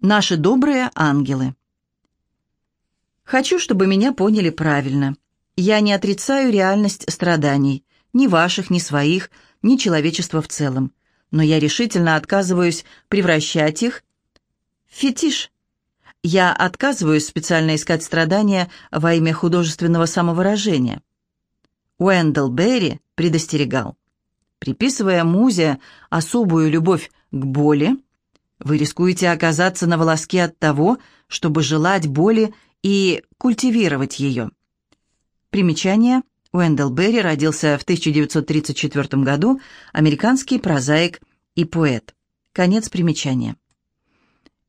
Наши добрые ангелы. Хочу, чтобы меня поняли правильно. Я не отрицаю реальность страданий, ни ваших, ни своих, ни человечества в целом. Но я решительно отказываюсь превращать их в фетиш. Я отказываюсь специально искать страдания во имя художественного самовыражения. Уэндell Берри предостерегал. Приписывая музе особую любовь к боли, вы рискуете оказаться на волоске от того, чтобы желать боли и культивировать ее. Примечание. Уэндell Берри родился в 1934 году, американский прозаик и поэт. Конец примечания.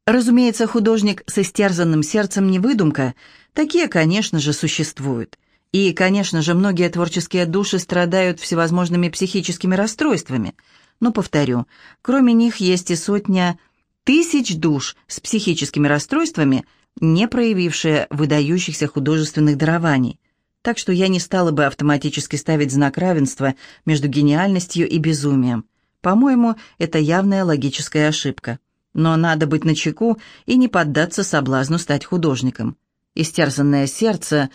Разумеется, художник с истерзанным сердцем не выдумка. Такие, конечно же, существуют. И, конечно же, многие творческие души страдают всевозможными психическими расстройствами. Но, повторю, кроме них есть и сотня тысяч душ с психическими расстройствами, не проявившие выдающихся художественных дарований. Так что я не стала бы автоматически ставить знак равенства между гениальностью и безумием. По-моему, это явная логическая ошибка. Но надо быть начеку и не поддаться соблазну стать художником. Истерзанное сердце,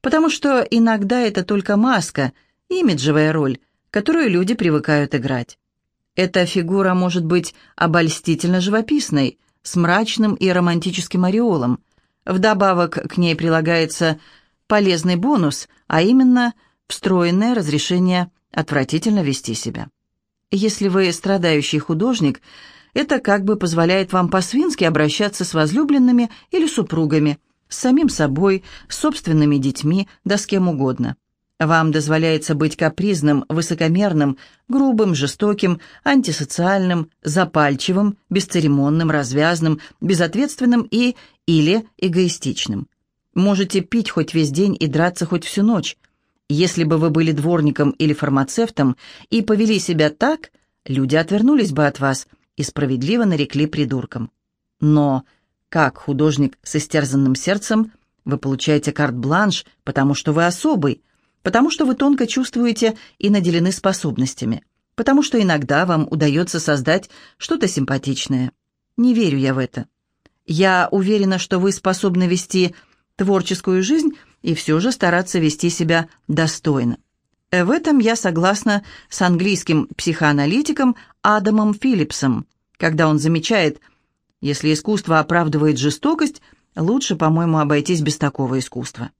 потому что иногда это только маска, имиджевая роль, которую люди привыкают играть. Эта фигура может быть обольстительно живописной, с мрачным и романтическим ореолом. Вдобавок к ней прилагается полезный бонус, а именно встроенное разрешение отвратительно вести себя. Если вы страдающий художник, это как бы позволяет вам по-свински обращаться с возлюбленными или супругами, с самим собой, с собственными детьми, да с кем угодно. Вам дозволяется быть капризным, высокомерным, грубым, жестоким, антисоциальным, запальчивым, бесцеремонным, развязным, безответственным и или эгоистичным. Можете пить хоть весь день и драться хоть всю ночь. Если бы вы были дворником или фармацевтом и повели себя так, люди отвернулись бы от вас и справедливо нарекли придурком. Но, как художник с истерзанным сердцем, вы получаете карт-бланш, потому что вы особый – потому что вы тонко чувствуете и наделены способностями, потому что иногда вам удается создать что-то симпатичное. Не верю я в это. Я уверена, что вы способны вести творческую жизнь и все же стараться вести себя достойно. В этом я согласна с английским психоаналитиком Адамом Филлипсом, когда он замечает, если искусство оправдывает жестокость, лучше, по-моему, обойтись без такого искусства.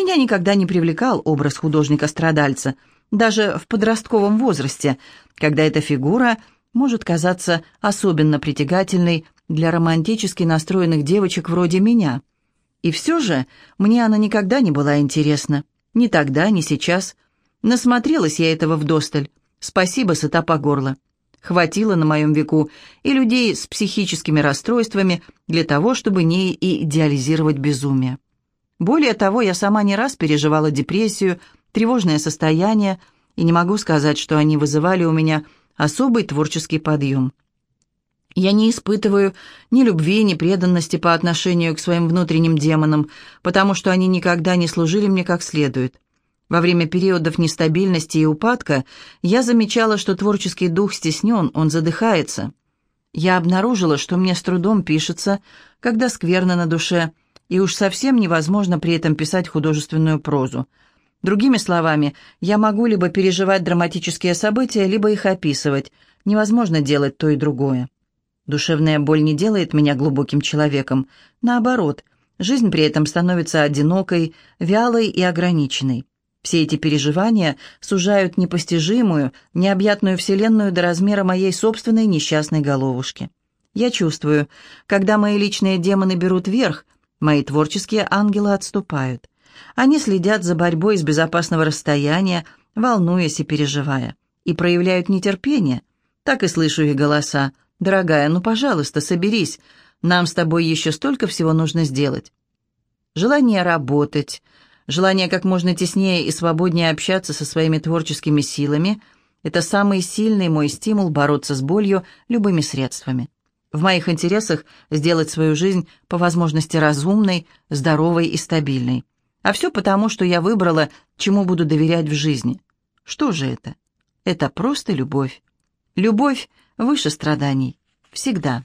Меня никогда не привлекал образ художника-страдальца, даже в подростковом возрасте, когда эта фигура может казаться особенно притягательной для романтически настроенных девочек вроде меня. И все же мне она никогда не была интересна. Ни тогда, ни сейчас. Насмотрелась я этого вдосталь. Спасибо, сыта по горло. Хватило на моем веку и людей с психическими расстройствами для того, чтобы не идеализировать безумие. Более того, я сама не раз переживала депрессию, тревожное состояние, и не могу сказать, что они вызывали у меня особый творческий подъем. Я не испытываю ни любви, ни преданности по отношению к своим внутренним демонам, потому что они никогда не служили мне как следует. Во время периодов нестабильности и упадка я замечала, что творческий дух стеснен, он задыхается. Я обнаружила, что мне с трудом пишется, когда скверно на душе – и уж совсем невозможно при этом писать художественную прозу. Другими словами, я могу либо переживать драматические события, либо их описывать. Невозможно делать то и другое. Душевная боль не делает меня глубоким человеком. Наоборот, жизнь при этом становится одинокой, вялой и ограниченной. Все эти переживания сужают непостижимую, необъятную вселенную до размера моей собственной несчастной головушки. Я чувствую, когда мои личные демоны берут верх – Мои творческие ангелы отступают. Они следят за борьбой с безопасного расстояния, волнуясь и переживая, и проявляют нетерпение. Так и слышу их голоса. «Дорогая, ну, пожалуйста, соберись. Нам с тобой еще столько всего нужно сделать». Желание работать, желание как можно теснее и свободнее общаться со своими творческими силами – это самый сильный мой стимул бороться с болью любыми средствами. В моих интересах сделать свою жизнь по возможности разумной, здоровой и стабильной. А все потому, что я выбрала, чему буду доверять в жизни. Что же это? Это просто любовь. Любовь выше страданий. Всегда.